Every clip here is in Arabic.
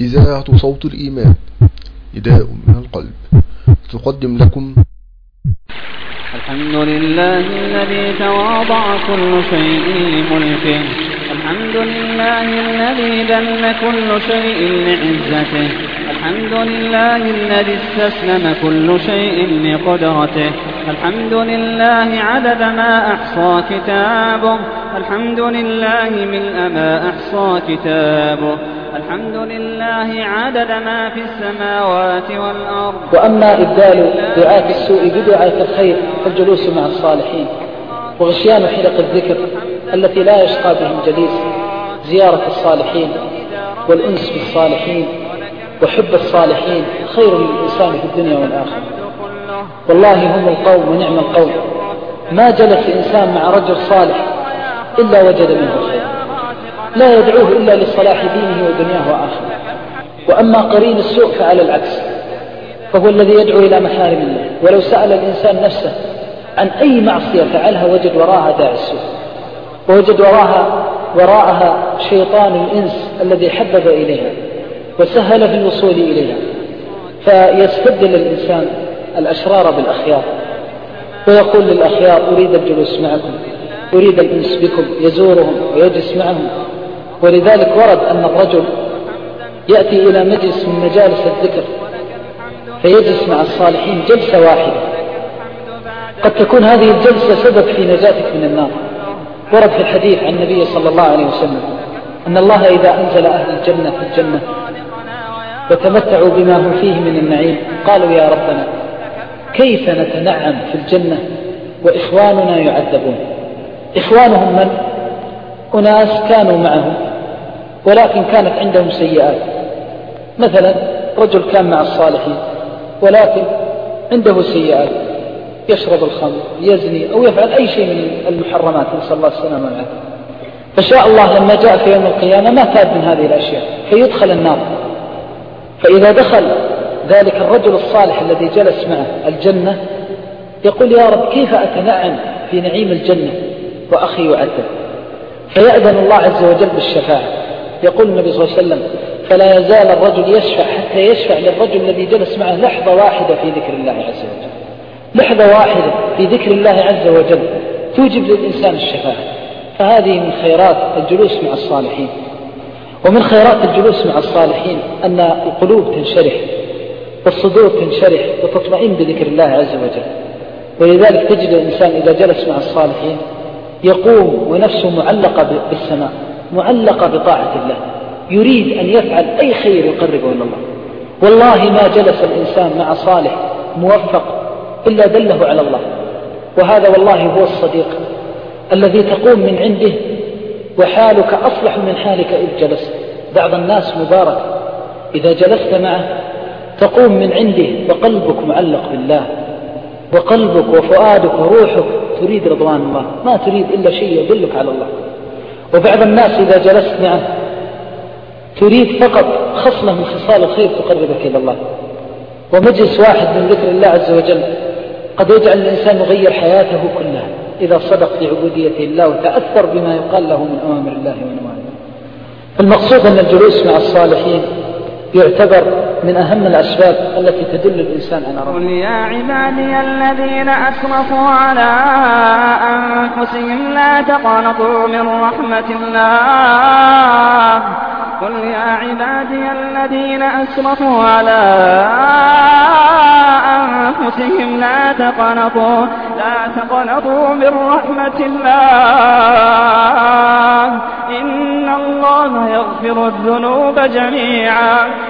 إذاعة صوت الإيمان إداء من القلب تقدم لكم. الحمد لله الذي تواضع كل شيء لملكه. الحمد لله الذي دل كل شيء لعزته. الحمد لله الذي استسلم كل شيء لقدرته. الحمد لله عدد ما أحصى كتابه. الحمد لله ملء ما أحصى كتابه. الحمد لله عدد ما في السماوات والأرض. وأما إبدال دعاة السوء بدعاة الخير فالجلوس مع الصالحين. وغشيان حلق الذكر التي لا يشقى بهم جليس. زيارة الصالحين والأنس بالصالحين وحب الصالحين خير للإنسان في الدنيا والآخرة. والله هم القوم ونعم القوم ما جلس إنسان مع رجل صالح إلا وجد منه خير. لا يدعوه إلا لصلاح دينه ودنياه وآخره. وأما قرين السوء فعلى العكس. فهو الذي يدعو إلى محارم الله. ولو سأل الإنسان نفسه عن أي معصية فعلها وجد وراءها داعي السوء. ووجد وراءها وراءها شيطان الإنس الذي حبب إليها وسهل في الوصول إليها. فيستبدل الإنسان الأشرار بالأخيار. ويقول للأخيار أريد الجلوس معكم. أريد الأنس بكم. يزورهم ويجلس معهم. ولذلك ورد أن الرجل يأتي إلى مجلس من مجالس الذكر فيجلس مع الصالحين جلسة واحدة. قد تكون هذه الجلسة سبب في نجاتك من النار. ورد في الحديث عن النبي صلى الله عليه وسلم أن الله إذا أنزل أهل الجنة في الجنة وتمتعوا بما هم فيه من النعيم قالوا يا ربنا كيف نتنعم في الجنة وإخواننا يعذبون. إخوانهم من؟ أناس كانوا معهم. ولكن كانت عندهم سيئات. مثلا رجل كان مع الصالحين ولكن عنده سيئات. يشرب الخمر يزني أو يفعل أي شيء من المحرمات نسأل الله السلامة والعافية. فشاء الله لما جاء في يوم القيامة ما تاب من هذه الأشياء فيدخل النار. فإذا دخل ذلك الرجل الصالح الذي جلس معه الجنة يقول يا رب كيف أتنعم في نعيم الجنة وأخي يعذب فيأذن الله عز وجل بالشفاعة. يقول النبي صلى الله عليه وسلم فلا يزال الرجل يشفع حتى يشفع للرجل الذي جلس معه لحظة واحدة في ذكر الله عز وجل. لحظة واحدة في ذكر الله عز وجل توجب للإنسان الشفاعة. فهذه من خيرات الجلوس مع الصالحين. ومن خيرات الجلوس مع الصالحين أن القلوب تنشرح والصدور تنشرح وتطمئن بذكر الله عز وجل. ولذلك تجد الإنسان إذا جلس مع الصالحين يقوم ونفسه معلقة بالسماء. معلقة بطاعة الله. يريد أن يفعل أي خير يقربه إلى الله. والله ما جلس الإنسان مع صالح موفق إلا دله على الله. وهذا والله هو الصديق الذي تقوم من عنده وحالك أصلح من حالك إذ جلست بعض الناس مبارك. إذا جلست معه تقوم من عنده وقلبك معلق بالله. وقلبك وفؤادك وروحك تريد رضوان الله. ما تريد إلا شيء يدلك على الله. وبعض الناس إذا جلست معه تريد فقط خصمة من خصال الخير تقربك إلى الله. ومجلس واحد من ذكر الله عز وجل قد يجعل الإنسان يغير حياته كلها إذا صدق في عبودية الله وتأثر بما يقال له من أوامر الله ونواهيه المقصود أن الجلوس مع الصالحين يعتبر من أهم الأسباب التي تدل الإنسان على ربه. قل يا عبادي الذين أسرفوا على أنفسهم لا تقنطوا من رحمة الله. قل يا عبادي الذين أسرفوا على أنفسهم لا تقنطوا لا تقنطوا من رحمة الله. إن الله يغفر الذنوب جميعا.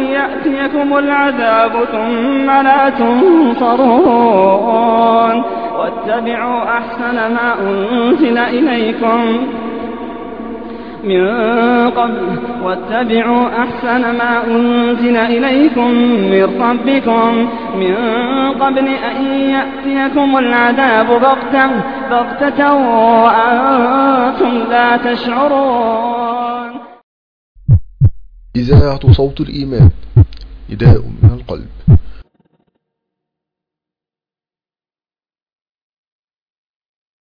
يأتيكم العذاب ثم لا تنصرون واتبعوا أحسن ما أنزل إليكم من قبل واتبعوا أحسن ما أنزل إليكم من ربكم من قبل أن يأتيكم العذاب بغتة, بغتة وأنتم لا تشعرون إذاعة صوت الإيمان إداء من القلب.